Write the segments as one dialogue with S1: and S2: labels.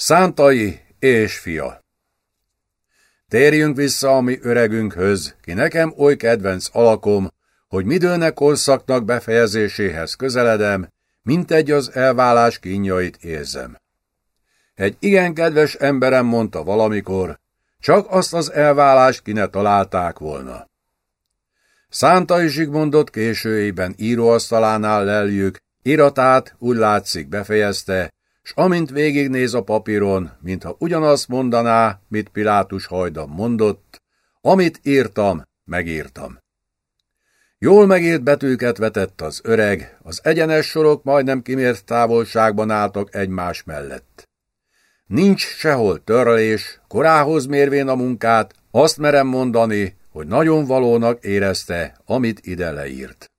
S1: Szántai és fia Térjünk vissza a mi öregünkhöz, ki nekem oly kedvenc alakom, hogy midőnek korszaknak befejezéséhez közeledem, mint egy az elválás kínjait érzem. Egy igen kedves emberem mondta valamikor, csak azt az elválást ki ne találták volna. Szántai Zsigmondot későjében íróasztalánál leljük, iratát úgy látszik befejezte, s amint végignéz a papíron, mintha ugyanazt mondaná, mit Pilátus hajdan mondott, amit írtam, megírtam. Jól megírt betűket vetett az öreg, az egyenes sorok majdnem kimért távolságban álltak egymás mellett. Nincs sehol törlés, korához mérvén a munkát, azt merem mondani, hogy nagyon valónak érezte, amit ide leírt.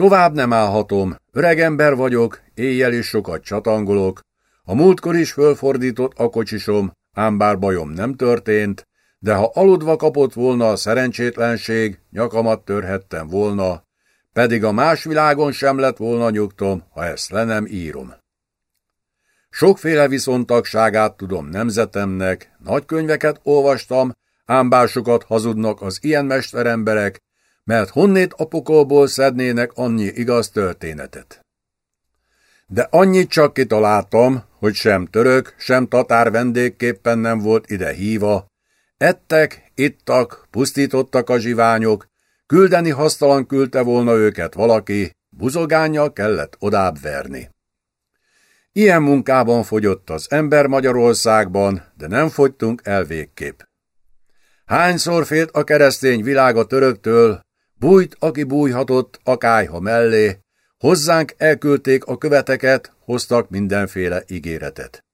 S1: Tovább nem állhatom, öreg ember vagyok, éjjel is sokat csatangolok, a múltkor is fölfordított a kocsisom, ám bár bajom nem történt, de ha aludva kapott volna a szerencsétlenség, nyakamat törhettem volna, pedig a más világon sem lett volna nyugtom, ha ezt le nem írom. Sokféle viszontagságát tudom nemzetemnek, nagy könyveket olvastam, ám bár sokat hazudnak az ilyen mesteremberek, mert honnét apokolból szednének annyi igaz történetet. De annyit csak kitaláltam, hogy sem török, sem tatár vendégképpen nem volt ide híva. Ettek, ittak, pusztítottak a zsiványok, küldeni hasztalan küldte volna őket valaki, buzogánnyal kellett odább verni. Ilyen munkában fogyott az ember Magyarországban, de nem fogytunk el végképp. Hányszor félt a keresztény világ a töröktől, bújt, aki bújhatott a kájha mellé, hozzánk elküldték a követeket, hoztak mindenféle ígéretet.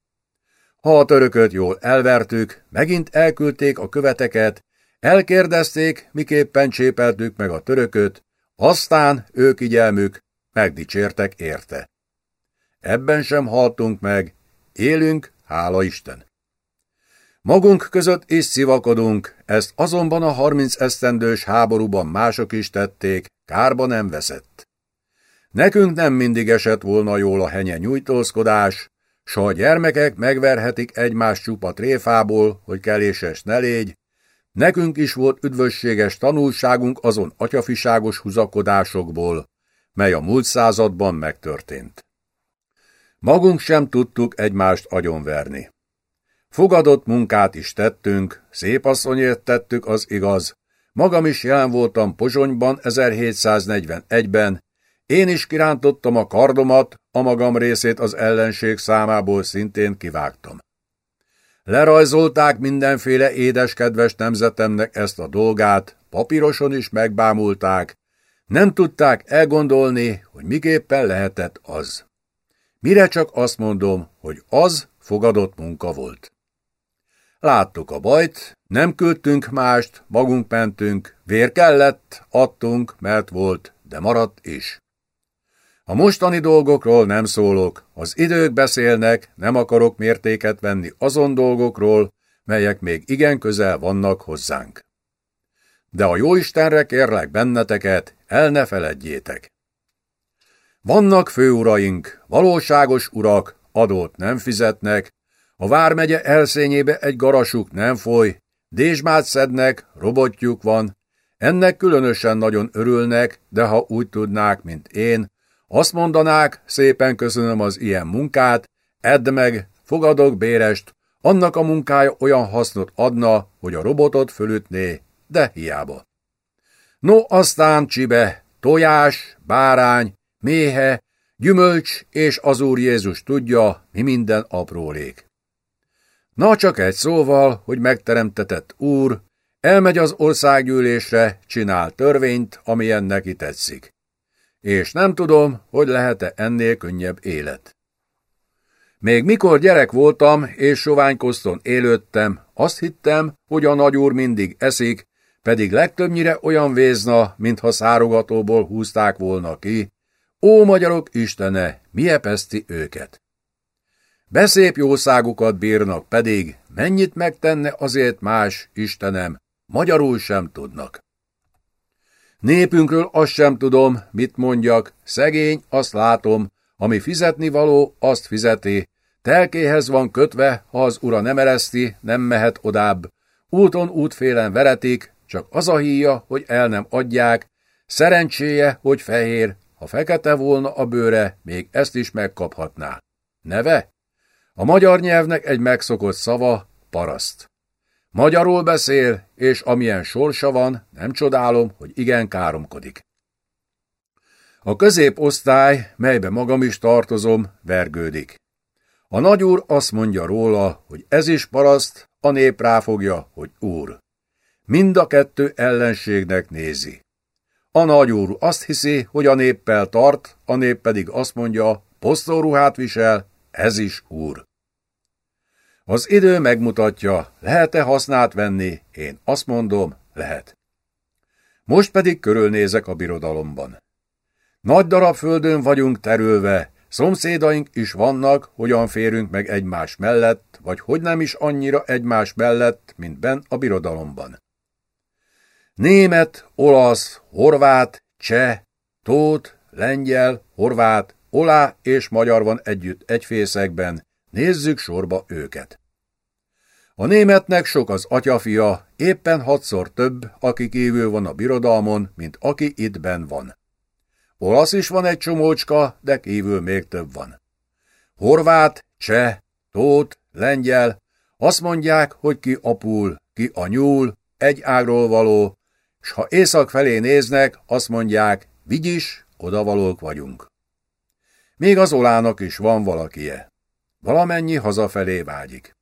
S1: Ha a törököt jól elvertük, megint elküldték a követeket, elkérdezték, miképpen csépeltük meg a törököt, aztán ők igyelmük, megdicsértek érte. Ebben sem haltunk meg, élünk, hála Isten. Magunk között is szivakodunk, ezt azonban a harminc esztendős háborúban mások is tették, kárba nem veszett. Nekünk nem mindig esett volna jól a henye nyújtózkodás, s ha a gyermekek megverhetik egymás csupa tréfából, hogy keléses ne légy, nekünk is volt üdvösséges tanulságunk azon atyafiságos húzakodásokból, mely a múlt században megtörtént. Magunk sem tudtuk egymást agyonverni. Fogadott munkát is tettünk, szép asszonyért tettük az igaz. Magam is jelen voltam Pozsonyban 1741-ben, én is kirántottam a kardomat, a magam részét az ellenség számából szintén kivágtam. Lerajzolták mindenféle édeskedves nemzetemnek ezt a dolgát, papíroson is megbámulták, nem tudták elgondolni, hogy miképpen lehetett az. Mire csak azt mondom, hogy az fogadott munka volt. Láttuk a bajt, nem küldtünk mást, magunk mentünk, vér kellett, adtunk, mert volt, de maradt is. A mostani dolgokról nem szólok, az idők beszélnek, nem akarok mértéket venni azon dolgokról, melyek még igen közel vannak hozzánk. De a Jóistenre kérlek benneteket, el ne feledjétek. Vannak főuraink, valóságos urak, adót nem fizetnek, a vármegye elszényébe egy garasuk nem foly, dézsmát szednek, robotjuk van, ennek különösen nagyon örülnek, de ha úgy tudnák, mint én, azt mondanák, szépen köszönöm az ilyen munkát, edd meg, fogadok bérest, annak a munkája olyan hasznot adna, hogy a robotot fölütné, de hiába. No, aztán csibe, tojás, bárány, méhe, gyümölcs és az Úr Jézus tudja, mi minden aprólék. Na csak egy szóval, hogy megteremtetett Úr, elmegy az országgyűlésre, csinál törvényt, amilyen neki tetszik. És nem tudom, hogy lehet-e ennél könnyebb élet. Még mikor gyerek voltam és soványkoszton élődtem, azt hittem, hogy a nagyúr mindig eszik, pedig legtöbbnyire olyan vézna, mintha szárogatóból húzták volna ki, Ó, magyarok istene, mi őket! Beszép jószágukat bírnak pedig, mennyit megtenne azért más, Istenem, magyarul sem tudnak. Népünkről azt sem tudom, mit mondjak, szegény, azt látom, ami fizetni való, azt fizeti, Telkéhez van kötve, ha az ura nem ereszti, nem mehet odább. Úton útfélen veretik, csak az a híja, hogy el nem adják. Szerencséje, hogy fehér, ha fekete volna a bőre, még ezt is megkaphatná. Neve? A magyar nyelvnek egy megszokott szava, paraszt. Magyarul beszél, és amilyen sorsa van, nem csodálom, hogy igen káromkodik. A középosztály, melybe magam is tartozom, vergődik. A nagyúr azt mondja róla, hogy ez is paraszt, a nép ráfogja, hogy úr. Mind a kettő ellenségnek nézi. A nagyúr azt hiszi, hogy a néppel tart, a nép pedig azt mondja, posztóruhát visel, ez is úr. Az idő megmutatja, lehet-e hasznát venni, én azt mondom, lehet. Most pedig körülnézek a birodalomban. Nagy darab földön vagyunk terülve, szomszédaink is vannak, hogyan férünk meg egymás mellett, vagy hogy nem is annyira egymás mellett, mint ben a birodalomban. Német, olasz, horvát, cseh, tót, lengyel, horvát, olá és magyar van együtt egy fészekben, nézzük sorba őket. A németnek sok az atyafia, éppen hatszor több, aki kívül van a birodalmon, mint aki itt ben van. Olasz is van egy csomócska, de kívül még több van. Horvát, cseh, tót, lengyel, azt mondják, hogy ki apul, ki anyul, egy ágról való, s ha észak felé néznek, azt mondják, vigyis, odavalók vagyunk. Még az olának is van valakie. Valamennyi hazafelé vágyik.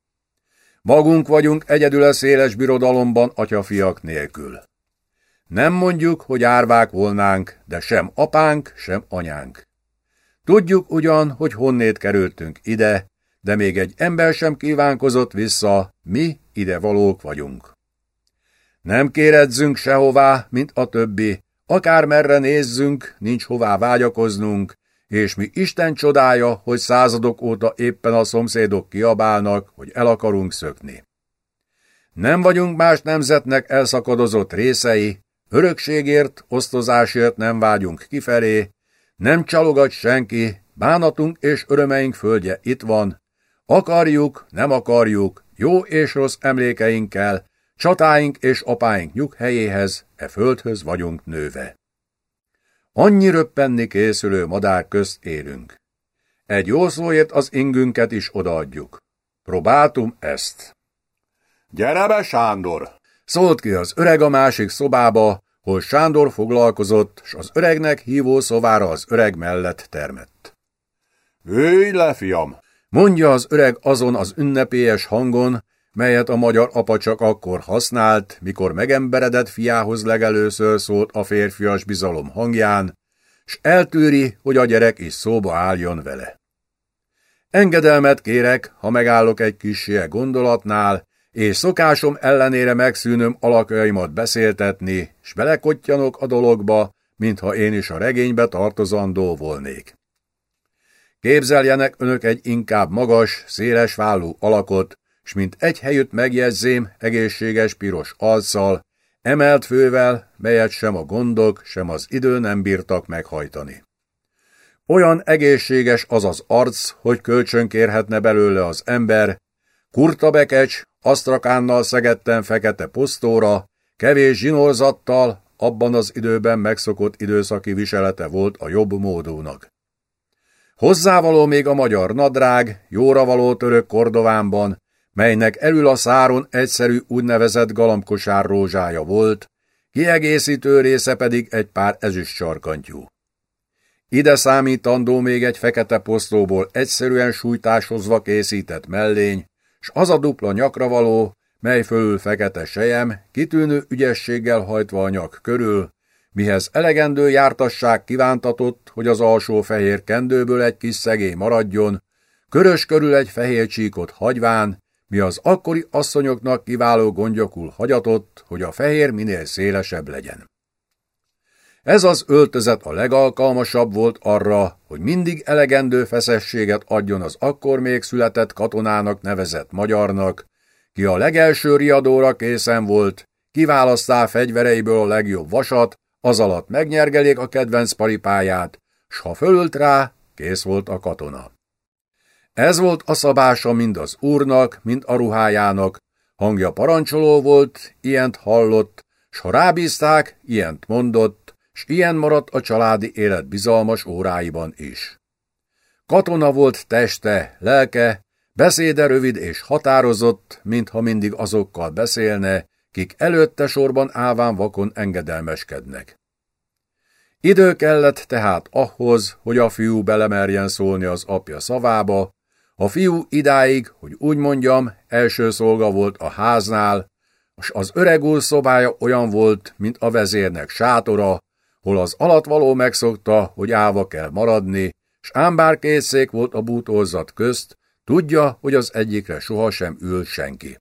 S1: Magunk vagyunk egyedül a széles birodalomban atyafiak nélkül. Nem mondjuk, hogy árvák volnánk, de sem apánk, sem anyánk. Tudjuk ugyan, hogy honnét kerültünk ide, de még egy ember sem kívánkozott vissza, mi ide valók vagyunk. Nem kéredzünk sehová, mint a többi, akár merre nézzünk, nincs hová vágyakoznunk, és mi Isten csodája, hogy századok óta éppen a szomszédok kiabálnak, hogy el akarunk szökni. Nem vagyunk más nemzetnek elszakadozott részei, örökségért, osztozásért nem vágyunk kifelé, nem csalogat senki, bánatunk és örömeink földje itt van, akarjuk, nem akarjuk, jó és rossz emlékeinkkel, csatáink és apáink nyughelyéhez, e földhöz vagyunk nőve. Annyi röppenni készülő madár közt élünk. Egy jó szóért az ingünket is odaadjuk. Próbáltum ezt. Gyere be, Sándor! Szólt ki az öreg a másik szobába, hol Sándor foglalkozott, s az öregnek hívó szovára az öreg mellett termett. Ülj le, fiam! Mondja az öreg azon az ünnepélyes hangon, melyet a magyar apa csak akkor használt, mikor megemberedett fiához legelőször szólt a férfias bizalom hangján, s eltűri, hogy a gyerek is szóba álljon vele. Engedelmet kérek, ha megállok egy kisje gondolatnál, és szokásom ellenére megszűnöm alakjaimat beszéltetni, s belekottyanok a dologba, mintha én is a regénybe tartozandó volnék. Képzeljenek önök egy inkább magas, széles vállú alakot, s mint egy helyütt megjegyzém egészséges piros alccal, emelt fővel, melyet sem a gondok, sem az idő nem bírtak meghajtani. Olyan egészséges az az arc, hogy kölcsönkérhetne belőle az ember, kurta bekecs, asztrakánnal szegetten fekete posztóra, kevés zsinórzattal, abban az időben megszokott időszaki viselete volt a jobb módúnak. Hozzávaló még a magyar nadrág, jóra való török kordovánban, melynek elül a száron egyszerű úgynevezett galambkosár rózsája volt, kiegészítő része pedig egy pár ezüst sarkantyú. Ide számítandó még egy fekete posztóból egyszerűen sújtásozva készített mellény, s az a dupla nyakra való, mely fölül fekete sejem, kitűnő ügyességgel hajtva a nyak körül, mihez elegendő jártasság kívántatott, hogy az alsó fehér kendőből egy kis szegély maradjon, körös körül egy fehér csíkot hagyván, mi az akkori asszonyoknak kiváló gondjokul hagyatott, hogy a fehér minél szélesebb legyen. Ez az öltözet a legalkalmasabb volt arra, hogy mindig elegendő feszességet adjon az akkor még született katonának nevezett magyarnak, ki a legelső riadóra készen volt, kiválasztá fegyvereiből a legjobb vasat, az alatt megnyergelék a kedvenc paripáját, s ha fölült rá, kész volt a katona. Ez volt a szabása mind az úrnak, mind a ruhájának, hangja parancsoló volt, ilyent hallott, s ha rábízták, ilyent mondott, s ilyen maradt a családi élet bizalmas óráiban is. Katona volt teste, lelke, beszéde rövid és határozott, mintha mindig azokkal beszélne, kik előtte sorban állván vakon engedelmeskednek. Idő kellett tehát ahhoz, hogy a fiú belemerjen szólni az apja szavába, a fiú idáig, hogy úgy mondjam, első szolga volt a háznál, és az öreg úr szobája olyan volt, mint a vezérnek sátora, hol az alatvaló megszokta, hogy állva kell maradni, s ám bár két szék volt a bútorzat közt, tudja, hogy az egyikre sohasem ül senki.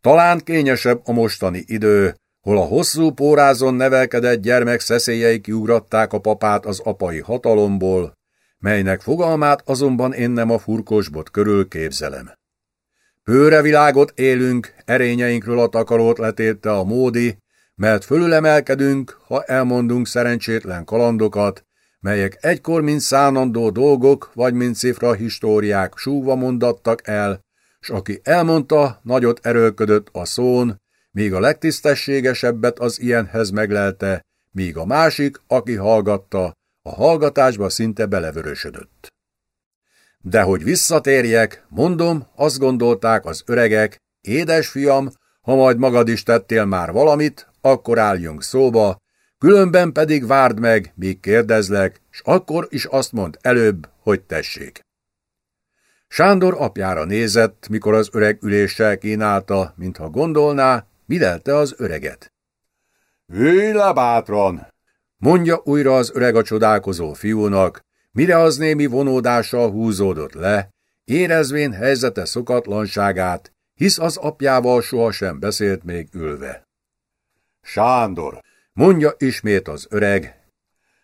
S1: Talán kényesebb a mostani idő, hol a hosszú pórázon nevelkedett gyermek szeszélyei kiugratták a papát az apai hatalomból, melynek fogalmát azonban én nem a furkosbot körül képzelem. Hőre világot élünk, erényeinkről a takarót letérte a módi, mert fölülemelkedünk, ha elmondunk szerencsétlen kalandokat, melyek egykor mint szánandó dolgok, vagy mint cifra históriák súgva mondattak el, s aki elmondta, nagyot erőlködött a szón, míg a legtisztességesebbet az ilyenhez meglelte, míg a másik, aki hallgatta, a hallgatásba szinte belevörösödött. De hogy visszatérjek, mondom, azt gondolták az öregek, édes fiam, ha majd magad is tettél már valamit, akkor álljunk szóba, különben pedig várd meg, míg kérdezlek, s akkor is azt mond előbb, hogy tessék. Sándor apjára nézett, mikor az öreg üléssel kínálta, mintha gondolná, mi lelte az öreget. Ülj le bátran! Mondja újra az öreg a csodálkozó fiúnak, mire az némi vonódással húzódott le, érezvén helyzete szokatlanságát, hisz az apjával sohasem beszélt még ülve. Sándor, mondja ismét az öreg,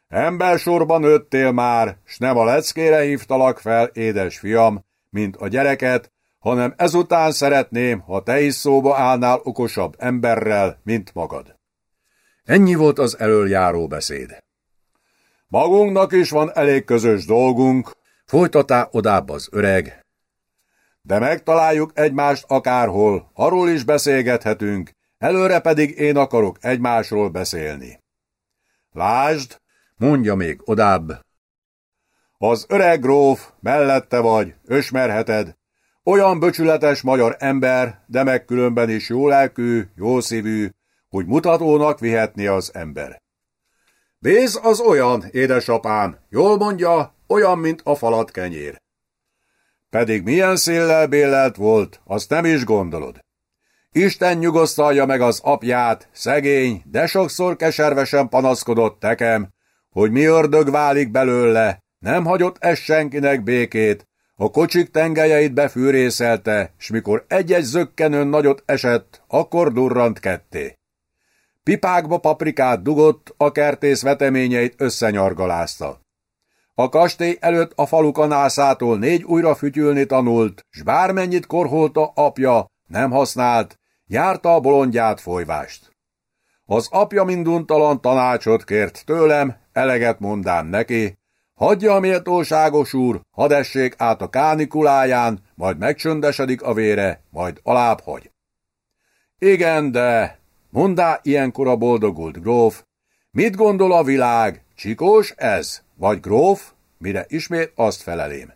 S1: Embersorban öttél már, s nem a leckére hívtalak fel, édes fiam, mint a gyereket, hanem ezután szeretném, ha te is szóba állnál okosabb emberrel, mint magad. Ennyi volt az elöljáró beszéd. Magunknak is van elég közös dolgunk, folytatá odább az öreg. De megtaláljuk egymást akárhol, arról is beszélgethetünk, előre pedig én akarok egymásról beszélni. Lásd, mondja még odább. Az öreg gróf, mellette vagy, ösmerheted, olyan böcsületes magyar ember, de meg különben is jó lelkű, jó szívű, hogy mutatónak vihetni az ember. Béz az olyan, édesapám, jól mondja, olyan, mint a falat kenyér. Pedig milyen széllel bélelt volt, azt nem is gondolod. Isten nyugosztalja meg az apját, szegény, de sokszor keservesen panaszkodott tekem, hogy mi ördög válik belőle, nem hagyott ez senkinek békét, a kocsik tengelyeit befűrészelte, s mikor egy-egy zökkenőn nagyot esett, akkor durrant ketté. Pipákba paprikát dugott, a kertész veteményeit összenyargalázta. A kastély előtt a falu kanászától négy újra fütyülni tanult, s bármennyit korholta apja, nem használt, járta a bolondját folyvást. Az apja minduntalan tanácsot kért tőlem, eleget mondám neki, Hagyja a méltóságos úr, hadd essék át a kánikuláján, majd megcsöndesedik a vére, majd alább hagy. Igen, de, mondá ilyenkor a boldogult gróf, mit gondol a világ, csikós ez, vagy gróf, mire ismét azt felelém.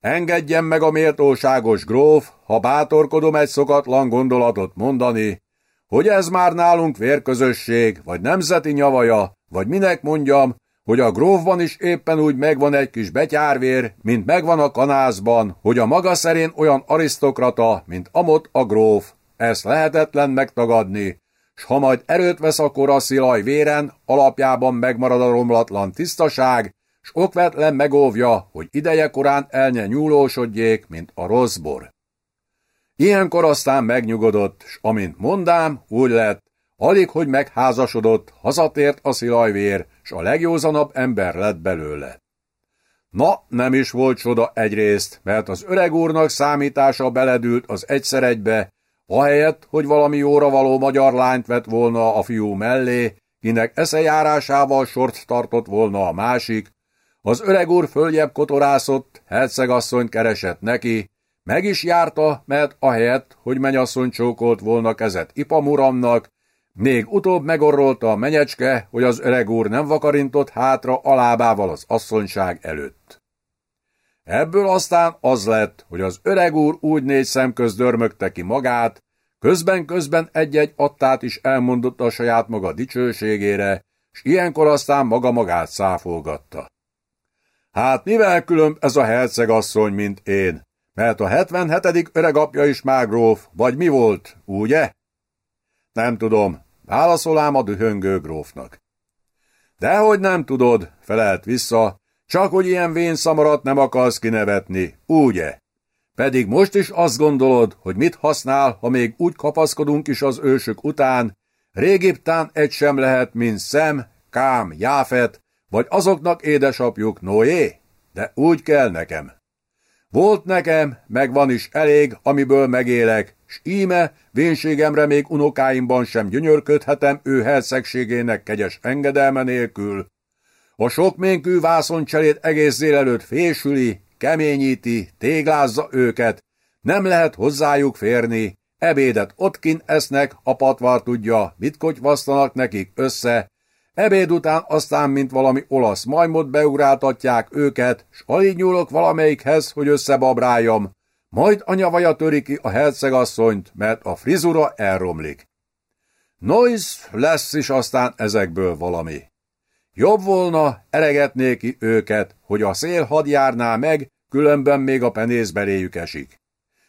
S1: Engedjen meg a méltóságos gróf, ha bátorkodom egy szokatlan gondolatot mondani, hogy ez már nálunk vérközösség, vagy nemzeti nyavaja, vagy minek mondjam, hogy a grófban is éppen úgy megvan egy kis betyárvér, mint megvan a kanászban, hogy a maga szerén olyan arisztokrata, mint Amot a gróf. Ezt lehetetlen megtagadni, s ha majd erőt vesz a koraszilaj véren, alapjában megmarad a romlatlan tisztaság, s okvetlen megóvja, hogy ideje korán elnye nyúlósodjék, mint a rossz. Ilyenkor aztán megnyugodott, s amint mondám, úgy lett, Alig, hogy megházasodott, hazatért a szilajvér, s a legjózanabb ember lett belőle. Na, nem is volt csoda egyrészt, mert az öreg úrnak számítása beledült az egyszer egybe, ahelyett, hogy valami jóra való magyar lányt vett volna a fiú mellé, kinek eszejárásával sort tartott volna a másik, az öreg úr följebb kotorászott, hercegasszony keresett neki, meg is járta, mert ahelyett, hogy menyasszony csókolt volna kezet ipamuramnak, még utóbb megorrolta a menyecske, hogy az öreg úr nem vakarintott hátra alábával az asszonyság előtt. Ebből aztán az lett, hogy az öreg úr úgy négy szemköz dörmögte ki magát, közben-közben egy-egy attát is elmondott a saját maga dicsőségére, s ilyenkor aztán maga magát száfolgatta. Hát mivel különb ez a hercegasszony, mint én? Mert a 77. öregapja is már gróf, vagy mi volt, ugye? Nem tudom, válaszolám a dühöngő grófnak. Dehogy nem tudod, felelt vissza, csak hogy ilyen vén szamarat nem akarsz kinevetni, ugye? Pedig most is azt gondolod, hogy mit használ, ha még úgy kapaszkodunk is az ősök után, régiptán egy sem lehet, mint Szem, Kám, Jáfet, vagy azoknak édesapjuk Noé? De úgy kell nekem. Volt nekem, meg van is elég, amiből megélek, s íme vénségemre még unokáimban sem gyönyörködhetem ő hercegségének kegyes engedelme nélkül. A sokménkű vászoncserét egész délelőtt fésüli, keményíti, téglázza őket, nem lehet hozzájuk férni, ebédet ottkin esznek, a patvar tudja, mit kotyvasztanak nekik össze, Ebéd után aztán, mint valami olasz majmot beugráltatják őket, s alig nyúlok valamelyikhez, hogy összebabráljam. Majd anyavaja töri ki a hercegasszonyt, mert a frizura elromlik. Nois lesz is aztán ezekből valami. Jobb volna, elegetné ki őket, hogy a szél hadjárná meg, különben még a penészbeléjük esik.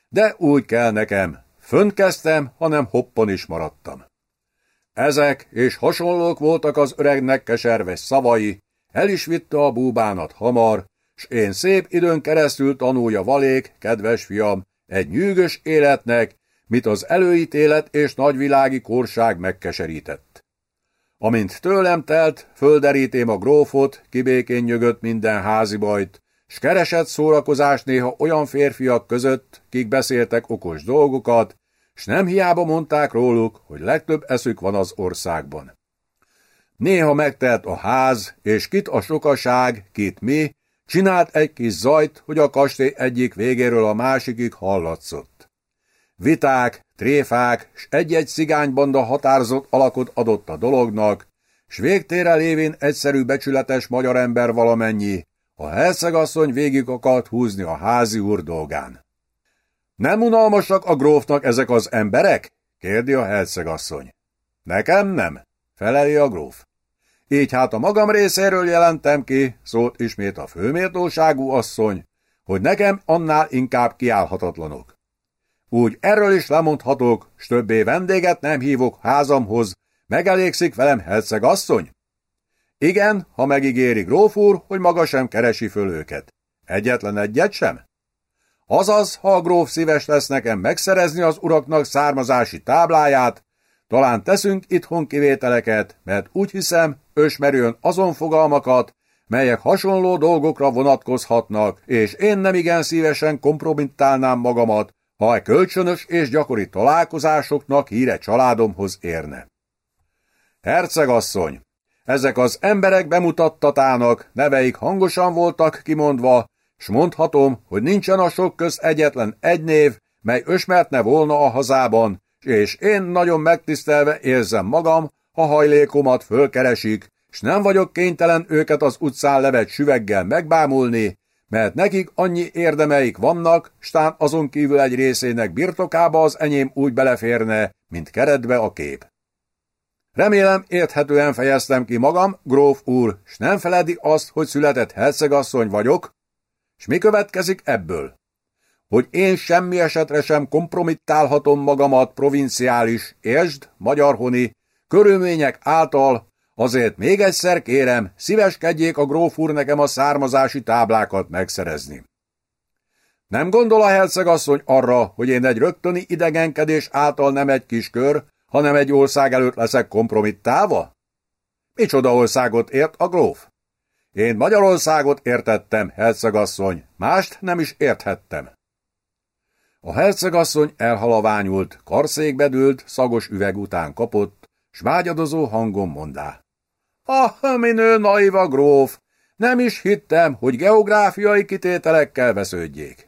S1: De úgy kell nekem. Fönt kezdtem, hanem hoppon is maradtam. Ezek és hasonlók voltak az öregnek keserves szavai, el is vitte a búbánat hamar, s én szép időn keresztül tanulja valék, kedves fiam, egy nyűgös életnek, mit az előítélet és nagyvilági korság megkeserített. Amint tőlem telt, földerítém a grófot, kibékén nyögött minden házi bajt, s keresett szórakozás néha olyan férfiak között, kik beszéltek okos dolgokat, s nem hiába mondták róluk, hogy legtöbb eszük van az országban. Néha megtelt a ház, és kit a sokaság, kit mi, csinált egy kis zajt, hogy a kastély egyik végéről a másikig hallatszott. Viták, tréfák, s egy-egy cigánybanda határozott alakot adott a dolognak, s végtére lévén egyszerű becsületes magyar ember valamennyi, a hercegasszony végig akart húzni a házi úr dolgán. Nem unalmasak a grófnak ezek az emberek? kérdi a hercegasszony. Nekem nem, feleli a gróf. Így hát a magam részéről jelentem ki, szólt ismét a főméltóságú asszony, hogy nekem annál inkább kiállhatatlanok. Úgy erről is lemondhatok, s többé vendéget nem hívok házamhoz, megelégszik velem hercegasszony? Igen, ha megígéri gróf úr, hogy maga sem keresi föl őket. Egyetlen egyet sem? Azaz, ha a gróf szíves lesz nekem megszerezni az uraknak származási tábláját, talán teszünk itthon kivételeket, mert úgy hiszem, ösmerjön azon fogalmakat, melyek hasonló dolgokra vonatkozhatnak, és én nem igen szívesen kompromittálnám magamat, ha a e kölcsönös és gyakori találkozásoknak híre családomhoz érne. Hercegasszony, ezek az emberek bemutattatának, neveik hangosan voltak kimondva, s mondhatom, hogy nincsen a sok köz egyetlen egy név, mely ösmertne volna a hazában, és én nagyon megtisztelve érzem magam, ha hajlékomat fölkeresik, s nem vagyok kénytelen őket az utcán levet süveggel megbámulni, mert nekik annyi érdemeik vannak, stán azon kívül egy részének birtokába az enyém úgy beleférne, mint keretbe a kép. Remélem érthetően fejeztem ki magam, gróf úr, s nem feledi azt, hogy született hercegasszony vagyok, és mi következik ebből? Hogy én semmi esetre sem kompromittálhatom magamat provinciális, értsd, magyarhoni, körülmények által, azért még egyszer kérem, szíveskedjék a gróf úr nekem a származási táblákat megszerezni. Nem gondol a hercegasszony arra, hogy én egy rögtöni idegenkedés által nem egy kis kör, hanem egy ország előtt leszek kompromittálva? Micsoda országot ért a gróf? Én Magyarországot értettem, hercegasszony, mást nem is érthettem. A hercegasszony elhalaványult, karszékbe dőlt, szagos üveg után kapott, s vágyadozó hangon mondá. Ah, minő naiva gróf, Nem is hittem, hogy geográfiai kitételekkel vesződjék.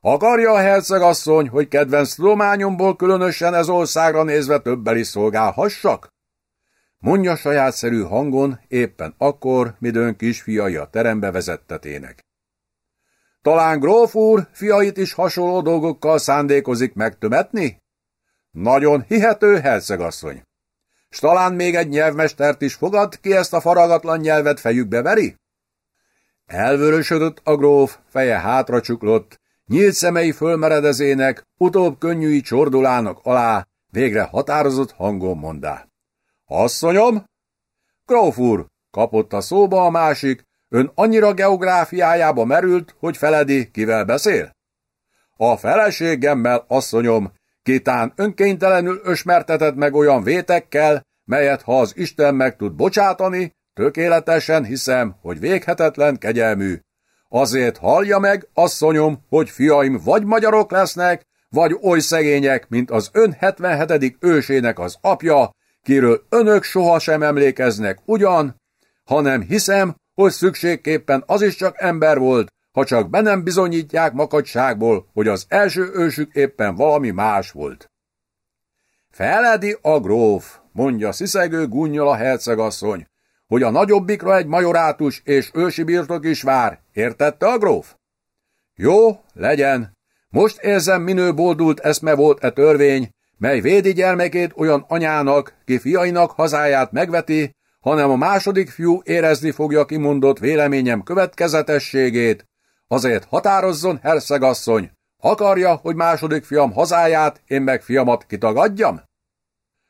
S1: Akarja a hercegasszony, hogy kedvenc tudományomból különösen ez országra nézve többel is szolgálhassak? Mondja sajátszerű hangon éppen akkor, midőn kisfiai a terembe vezettetének. Talán gróf úr fiait is hasonló dolgokkal szándékozik megtömetni? Nagyon hihető, hercegasszony. S talán még egy nyelvmestert is fogad, ki ezt a faragatlan nyelvet fejükbe veri? Elvörösödött a gróf, feje hátra csuklott, nyílt szemei fölmeredezének, utóbb könnyűi csordulának alá, végre határozott hangon mondá. Asszonyom? Gróf úr, kapott a szóba a másik, ön annyira geográfiájába merült, hogy feledi, kivel beszél? A feleségemmel, asszonyom, kitán önkéntelenül ösmertetett meg olyan vétekkel, melyet ha az Isten meg tud bocsátani, tökéletesen hiszem, hogy véghetetlen kegyelmű. Azért hallja meg, asszonyom, hogy fiaim vagy magyarok lesznek, vagy oly szegények, mint az ön 77. ősének az apja, kiről önök sohasem emlékeznek ugyan, hanem hiszem, hogy szükségképpen az is csak ember volt, ha csak be nem bizonyítják makadságból, hogy az első ősük éppen valami más volt. Feledi a gróf, mondja sziszegő gunnyal a hercegasszony, hogy a nagyobbikra egy majorátus és ősi birtok is vár, értette a gróf? Jó, legyen. Most érzem, minő boldult eszme volt e törvény, mely védi gyermekét olyan anyának, ki fiainak hazáját megveti, hanem a második fiú érezni fogja kimondott véleményem következetességét, azért határozzon, herszegasszony, akarja, hogy második fiam hazáját, én meg fiamat kitagadjam?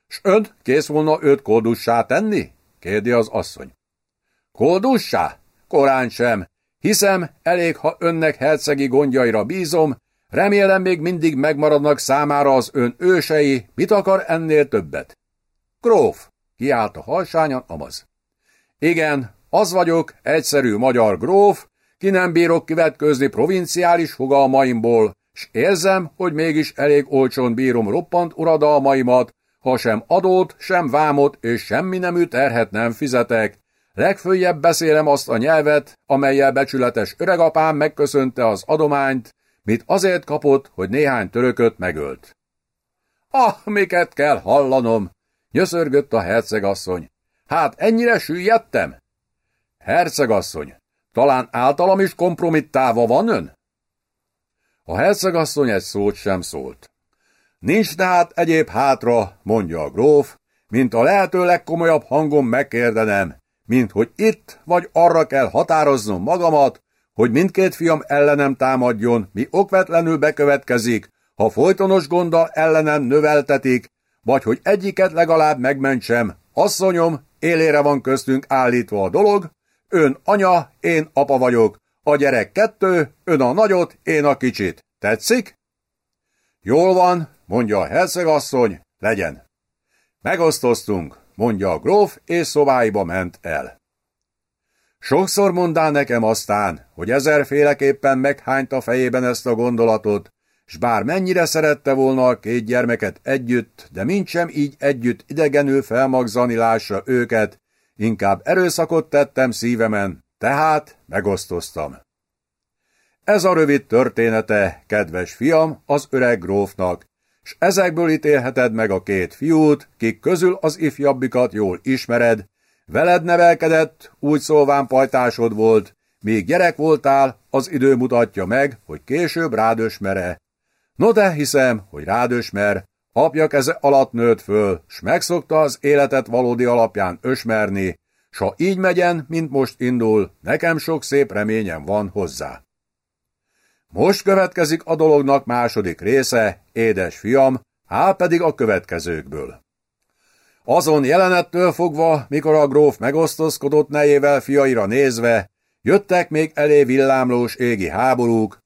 S1: S ön kész volna őt koldussá tenni? kérdi az asszony. Koldussá? Korán sem. Hiszem, elég, ha önnek hercegi gondjaira bízom, remélem még mindig megmaradnak számára az ön ősei, mit akar ennél többet? Gróf, kiállt a halsányan Amaz. Igen, az vagyok, egyszerű magyar gróf, ki nem bírok kivetkőzni provinciális fogalmaimból, s érzem, hogy mégis elég olcsón bírom roppant uradalmaimat, ha sem adót, sem vámot és semmi nemű terhet nem fizetek. Legfőjebb beszélem azt a nyelvet, amelyel becsületes öregapám megköszönte az adományt, mit azért kapott, hogy néhány törököt megölt. Ah, miket kell hallanom, nyöszörgött a hercegasszony. Hát ennyire süllyedtem? Hercegasszony, talán általam is kompromittálva van ön? A hercegasszony egy szót sem szólt. Nincs tehát egyéb hátra, mondja a gróf, mint a lehető legkomolyabb hangon megkérdenem, mint hogy itt vagy arra kell határoznom magamat, hogy mindkét fiam ellenem támadjon, mi okvetlenül bekövetkezik, ha folytonos gonddal ellenem növeltetik, vagy hogy egyiket legalább megmentsem, asszonyom, élére van köztünk állítva a dolog, ön anya, én apa vagyok, a gyerek kettő, ön a nagyot, én a kicsit. Tetszik? Jól van, mondja a hercegasszony, legyen. Megosztoztunk, mondja a gróf, és szobáiba ment el. Sokszor mondál nekem aztán, hogy ezerféleképpen meghányta fejében ezt a gondolatot, s bár mennyire szerette volna a két gyermeket együtt, de mintsem így együtt idegenül felmagzani lássa őket, inkább erőszakot tettem szívemen, tehát megosztoztam. Ez a rövid története, kedves fiam, az öreg grófnak, s ezekből ítélheted meg a két fiút, kik közül az ifjabbikat jól ismered, veled nevelkedett, úgy szólván pajtásod volt, míg gyerek voltál, az idő mutatja meg, hogy később rádösmere. No de hiszem, hogy rádösmer, apja keze alatt nőtt föl, s megszokta az életet valódi alapján ösmerni, s ha így megyen, mint most indul, nekem sok szép reményem van hozzá. Most következik a dolognak második része, édes fiam, áll pedig a következőkből. Azon jelenettől fogva, mikor a gróf megosztozkodott nejével fiaira nézve, jöttek még elé villámlós égi háborúk,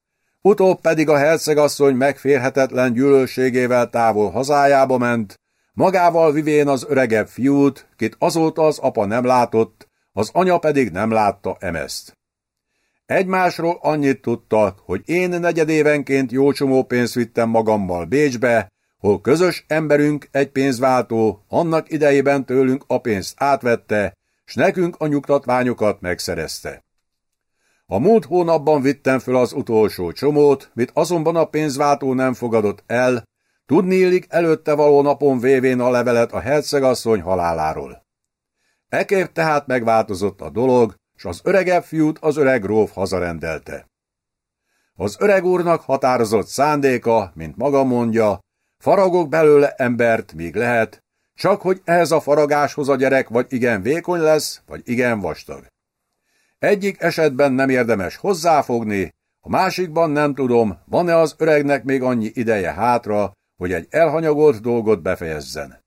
S1: utóbb pedig a hercegasszony megférhetetlen gyűlölségével távol hazájába ment, magával vivén az öregebb fiút, kit azóta az apa nem látott, az anya pedig nem látta emeszt. Egymásról annyit tudtak, hogy én negyedévenként jó csomó pénzt vittem magammal Bécsbe, hol közös emberünk egy pénzváltó annak idejében tőlünk a pénzt átvette, s nekünk a nyugtatványokat megszerezte. A múlt hónapban vittem föl az utolsó csomót, mit azonban a pénzváltó nem fogadott el, tudni illik előtte való napon vévén a levelet a hercegasszony haláláról. Ekép tehát megváltozott a dolog, s az öregebb fiút az öreg gróf hazarendelte. Az öreg úrnak határozott szándéka, mint maga mondja, faragok belőle embert, míg lehet, csak hogy ehhez a faragáshoz a gyerek vagy igen vékony lesz, vagy igen vastag. Egyik esetben nem érdemes hozzáfogni, a másikban nem tudom, van-e az öregnek még annyi ideje hátra, hogy egy elhanyagolt dolgot befejezzen.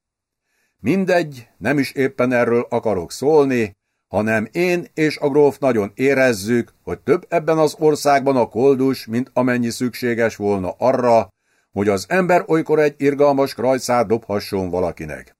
S1: Mindegy, nem is éppen erről akarok szólni, hanem én és a gróf nagyon érezzük, hogy több ebben az országban a koldus, mint amennyi szükséges volna arra, hogy az ember olykor egy irgalmas krajcát dobhasson valakinek.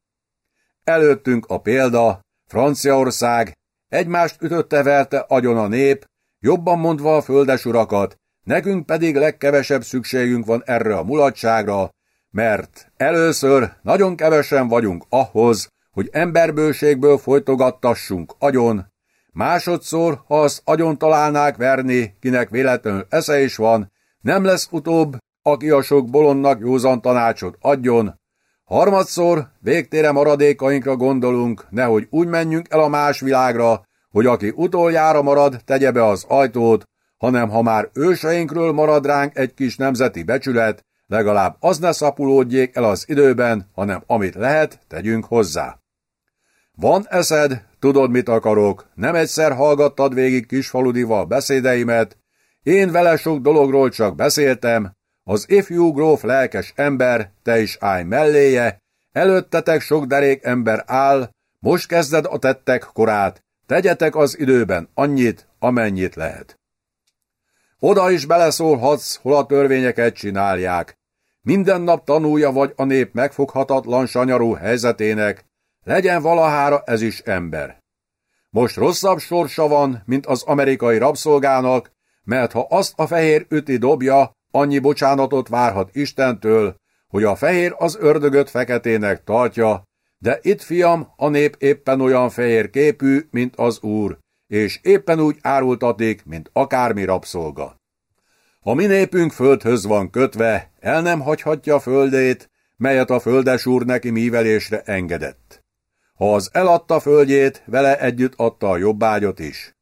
S1: Előttünk a példa, Franciaország, egymást ütötte-verte agyon a nép, jobban mondva a földesurakat, nekünk pedig legkevesebb szükségünk van erre a mulatságra, mert először nagyon kevesen vagyunk ahhoz, hogy emberbőségből folytogattassunk agyon, másodszor, ha azt agyon találnák verni, kinek véletlenül esze is van, nem lesz utóbb, aki a sok bolondnak józan tanácsot adjon, Harmadszor végtére maradékainkra gondolunk, nehogy úgy menjünk el a más világra, hogy aki utoljára marad, tegye be az ajtót, hanem ha már őseinkről marad ránk egy kis nemzeti becsület, legalább az ne szapulódjék el az időben, hanem amit lehet, tegyünk hozzá. Van eszed, tudod, mit akarok, nem egyszer hallgattad végig kisfaludival beszédeimet, én vele sok dologról csak beszéltem, az ifjú gróf lelkes ember, te is állj melléje, előttetek sok derék ember áll, most kezded a tettek korát, tegyetek az időben annyit, amennyit lehet. Oda is beleszólhatsz, hol a törvényeket csinálják. Minden nap tanulja vagy a nép megfoghatatlan sanyarú helyzetének, legyen valahára ez is ember. Most rosszabb sorsa van, mint az amerikai rabszolgának, mert ha azt a fehér üti dobja, Annyi bocsánatot várhat Istentől, hogy a fehér az ördögöt feketének tartja, de itt, fiam, a nép éppen olyan fehér képű, mint az úr, és éppen úgy árultatik, mint akármi rabszolga. Ha mi népünk földhöz van kötve, el nem hagyhatja földét, melyet a földes úr neki mívelésre engedett. Ha az eladta földjét, vele együtt adta a jobbágyot is.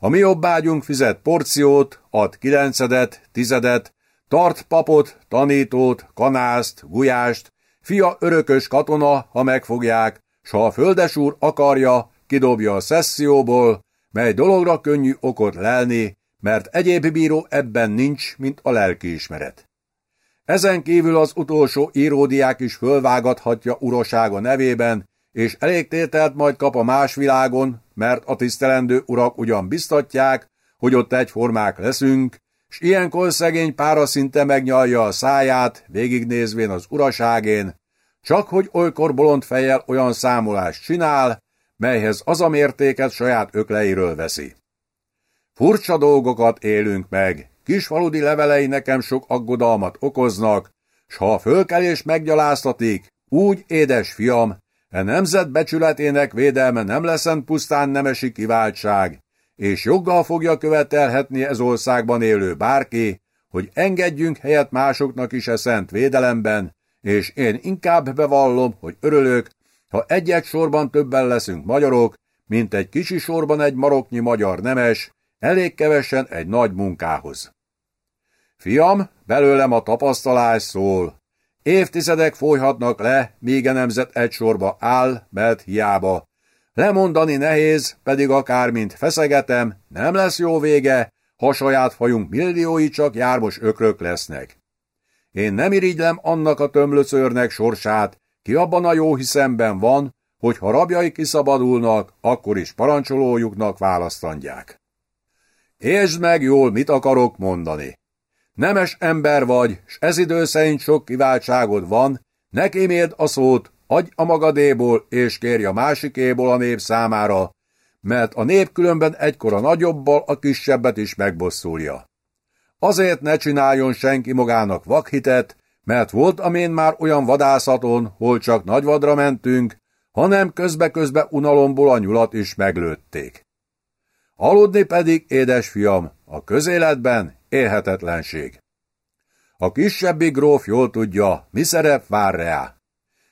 S1: A mi jobbágyunk fizet porciót, ad kilencedet, tizedet, tart papot, tanítót, kanászt, gulyást, fia örökös katona, ha megfogják, s ha a földesúr akarja, kidobja a szesszióból, mely dologra könnyű okot lelni, mert egyéb bíró ebben nincs, mint a lelkiismeret. Ezen kívül az utolsó íródiák is fölvágathatja urosága nevében, és elég tételt majd kap a más világon, mert a tisztelendő urak ugyan biztatják, hogy ott egyformák leszünk, s ilyenkor szegény pára szinte megnyalja a száját, végignézvén az uraságén, csak hogy olykor bolond fejjel olyan számolást csinál, melyhez az a mértéket saját ökleiről veszi. Furcsa dolgokat élünk meg, kisfaludi levelei nekem sok aggodalmat okoznak, s ha a fölkelés meggyaláztatik, úgy, édes fiam, E nemzet becsületének védelme nem leszen pusztán nemesi kiváltság, és joggal fogja követelhetni ez országban élő bárki, hogy engedjünk helyet másoknak is e szent védelemben, és én inkább bevallom, hogy örülök, ha egy-egy sorban többen leszünk magyarok, mint egy kisi sorban egy maroknyi magyar nemes, elég kevesen egy nagy munkához. Fiam, belőlem a tapasztalás szól, Évtizedek folyhatnak le, míg a nemzet egy sorba áll, mert hiába. Lemondani nehéz, pedig akár mint feszegetem, nem lesz jó vége, ha saját fajunk milliói csak jármos ökrök lesznek. Én nem irigylem annak a tömlöcörnek sorsát, ki abban a jó hiszemben van, hogy ha rabjai kiszabadulnak, akkor is parancsolójuknak választandják. Értsd meg jól, mit akarok mondani. Nemes ember vagy, s ez idő szerint sok kiváltságod van, ne kéméld a szót, adj a magadéból, és kérj a másikéból a nép számára, mert a nép különben egykor a nagyobbal a kisebbet is megbosszulja. Azért ne csináljon senki magának vakhitet, mert volt amén már olyan vadászaton, hol csak nagyvadra mentünk, hanem közbe-közbe unalomból a nyulat is meglőtték. Aludni pedig, édes fiam, a közéletben élhetetlenség. A kisebbik gróf jól tudja, mi szerep vár rá.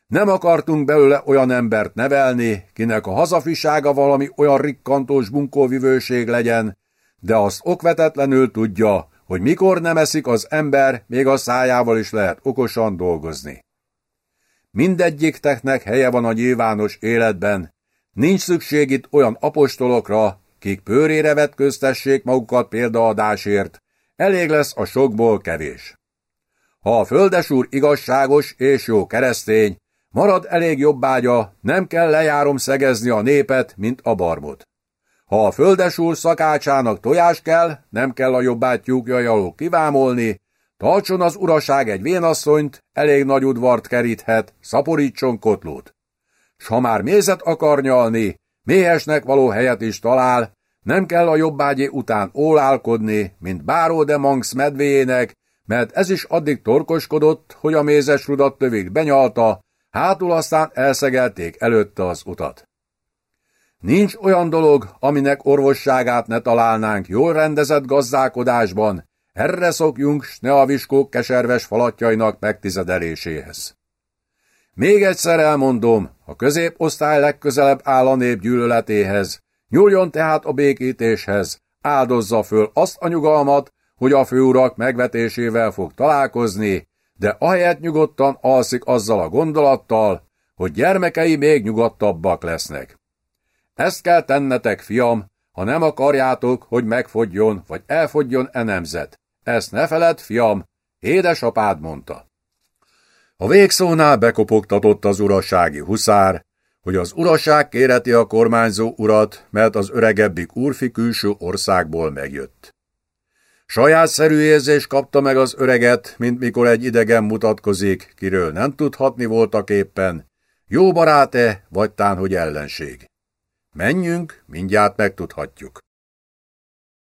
S1: Nem akartunk belőle olyan embert nevelni, kinek a hazafisága valami olyan rikkantós bunkóvivőség legyen, de azt okvetetlenül tudja, hogy mikor nem eszik az ember, még a szájával is lehet okosan dolgozni. Mindegyikteknek helye van a nyilvános életben, nincs szükség itt olyan apostolokra, kik pőrére vetköztessék magukat példaadásért, elég lesz a sokból kevés. Ha a földesúr igazságos és jó keresztény, marad elég jobbágya, nem kell lejárom szegezni a népet, mint a barbot. Ha a földesúr szakácsának tojás kell, nem kell a jobbát tyúkjai alól kivámolni, tartson az uraság egy vénasszonyt, elég nagy udvart keríthet, szaporítson kotlót. S ha már mézet akar nyalni, méhesnek való helyet is talál, nem kell a jobbágyé után ólálkodni, mint Báró de Manx medvéjének, mert ez is addig torkoskodott, hogy a mézes rudat tövig benyalta, hátul aztán elszegelték előtte az utat. Nincs olyan dolog, aminek orvosságát ne találnánk jól rendezett gazdálkodásban, erre szokjunk, s ne a viskók keserves falatjainak megtizedeléséhez. Még egyszer elmondom, a középosztály legközelebb áll a nép gyűlöletéhez, nyúljon tehát a békítéshez, áldozza föl azt a nyugalmat, hogy a főurak megvetésével fog találkozni, de ahelyett nyugodtan alszik azzal a gondolattal, hogy gyermekei még nyugodtabbak lesznek. Ezt kell tennetek, fiam, ha nem akarjátok, hogy megfogjon, vagy elfogjon e nemzet. Ezt ne feled, fiam, édesapád mondta. A végszónál bekopogtatott az urasági huszár, hogy az uraság kéreti a kormányzó urat, mert az öregebbik úrfi külső országból megjött. Sajátszerű érzés kapta meg az öreget, mint mikor egy idegen mutatkozik, kiről nem tudhatni voltak éppen, jó barát-e, vagy tán, hogy ellenség. Menjünk, mindjárt megtudhatjuk.